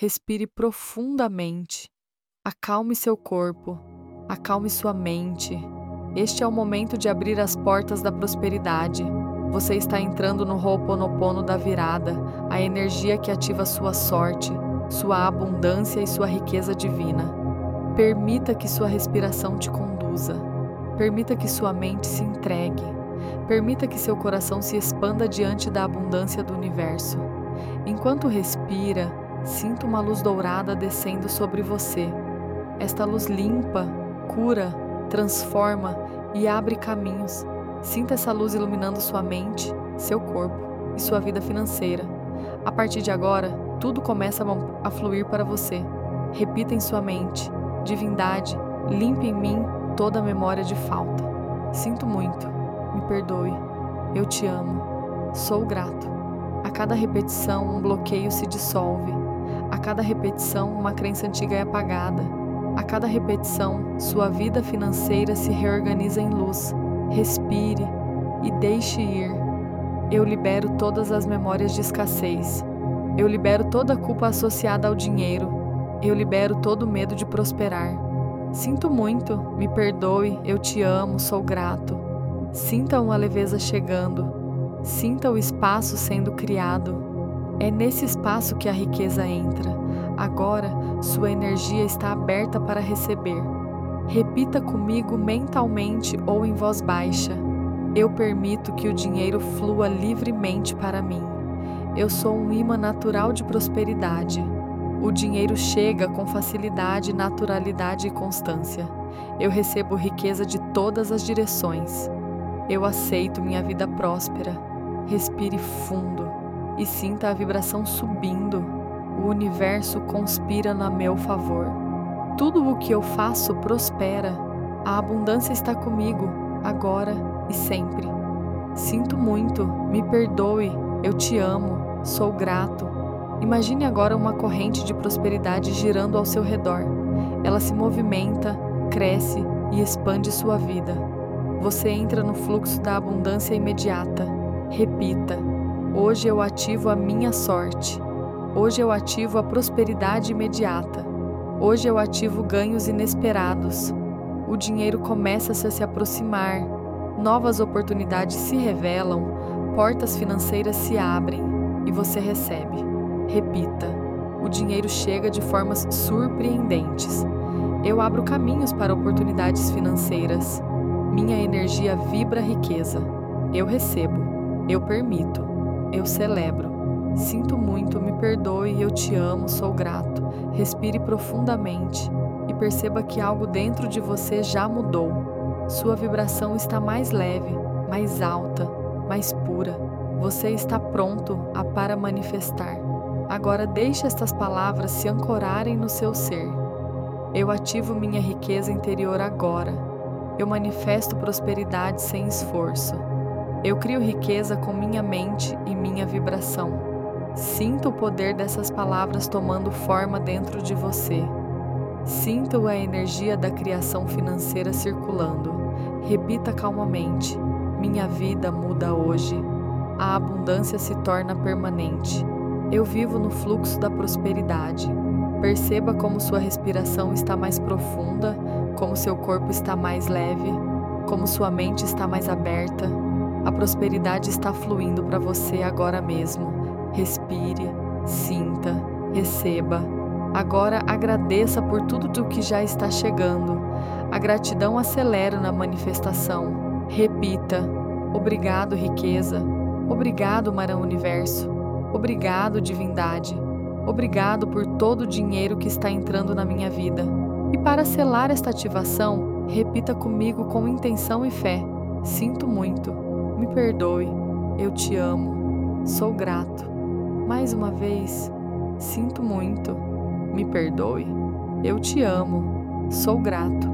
Respire profundamente. Acalme seu corpo. Acalme sua mente. Este é o momento de abrir as portas da prosperidade. Você está entrando no Ho'oponopono da virada, a energia que ativa sua sorte, sua abundância e sua riqueza divina. Permita que sua respiração te conduza. Permita que sua mente se entregue. Permita que seu coração se expanda diante da abundância do universo. Enquanto respira, sinta uma luz dourada descendo sobre você. Esta luz limpa, cura, transforma e abre caminhos. Sinta essa luz iluminando sua mente, seu corpo e sua vida financeira. A partir de agora, tudo começa a fluir para você. Repita em sua mente: Divindade, limpe em mim toda a memória de falta. Sinto muito, me perdoe, eu te amo, sou grato. A cada repetição, um bloqueio se dissolve. A cada repetição, uma crença antiga é apagada. A cada repetição, sua vida financeira se reorganiza em luz. Respire e deixe ir. Eu libero todas as memórias de escassez. Eu libero toda a culpa associada ao dinheiro. Eu libero todo o medo de prosperar. Sinto muito, me perdoe, eu te amo, sou grato. Sinta uma leveza chegando. Sinta o espaço sendo criado. É nesse espaço que a riqueza entra. Agora, sua energia está aberta para receber. Repita comigo mentalmente ou em voz baixa. Eu permito que o dinheiro flua livremente para mim. Eu sou um imã natural de prosperidade. O dinheiro chega com facilidade, naturalidade e constância. Eu recebo riqueza de todas as direções. Eu aceito minha vida próspera. Respire fundo e sinta a vibração subindo. O universo conspira a meu favor. Tudo o que eu faço prospera. A abundância está comigo, agora e sempre. Sinto muito, me perdoe, eu te amo, sou grato. Imagine agora uma corrente de prosperidade girando ao seu redor. Ela se movimenta, cresce e expande sua vida. Você entra no fluxo da abundância imediata. Repita: Hoje eu ativo a minha sorte. Hoje eu ativo a prosperidade imediata. Hoje eu ativo ganhos inesperados. O dinheiro começa a se aproximar. Novas oportunidades se revelam, portas financeiras se abrem e você recebe. Repita: o dinheiro chega de formas surpreendentes. Eu abro caminhos para oportunidades financeiras. Minha energia vibra riqueza. Eu recebo, eu permito, eu celebro. Sinto muito, me perdoe, eu te amo, sou grato. Respire profundamente e perceba que algo dentro de você já mudou. Sua vibração está mais leve, mais alta, mais pura. Você está pronto a para manifestar. Agora deixe estas palavras se ancorarem no seu ser. Eu ativo minha riqueza interior agora eu manifesto prosperidade sem esforço. Eu crio riqueza com minha mente e minha vibração. Sinta o poder dessas palavras tomando forma dentro de você. Sinta a energia da criação financeira circulando. Repita calmamente: Minha vida muda hoje. A abundância se torna permanente. Eu vivo no fluxo da prosperidade. Perceba como sua respiração está mais profunda, como seu corpo está mais leve, como sua mente está mais aberta. A prosperidade está fluindo para você agora mesmo. Respire, sinta, receba. Agora agradeça por tudo o que já está chegando. A gratidão acelera na manifestação. Repita: Obrigado, riqueza. Obrigado, Marão Universo. Obrigado, divindade. Obrigado por todo o dinheiro que está entrando na minha vida. E para selar esta ativação, repita comigo com intenção e fé: Sinto muito, me perdoe, eu te amo, sou grato. Mais uma vez, sinto muito, me perdoe, eu te amo, sou grato.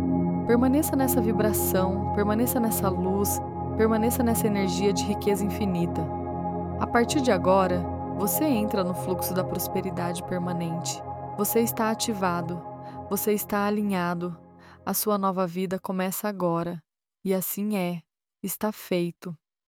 Permaneça nessa vibração, permaneça nessa luz, permaneça nessa energia de riqueza infinita. A partir de agora, você entra no fluxo da prosperidade permanente. Você está ativado. Você está alinhado. A sua nova vida começa agora. E assim é. Está feito.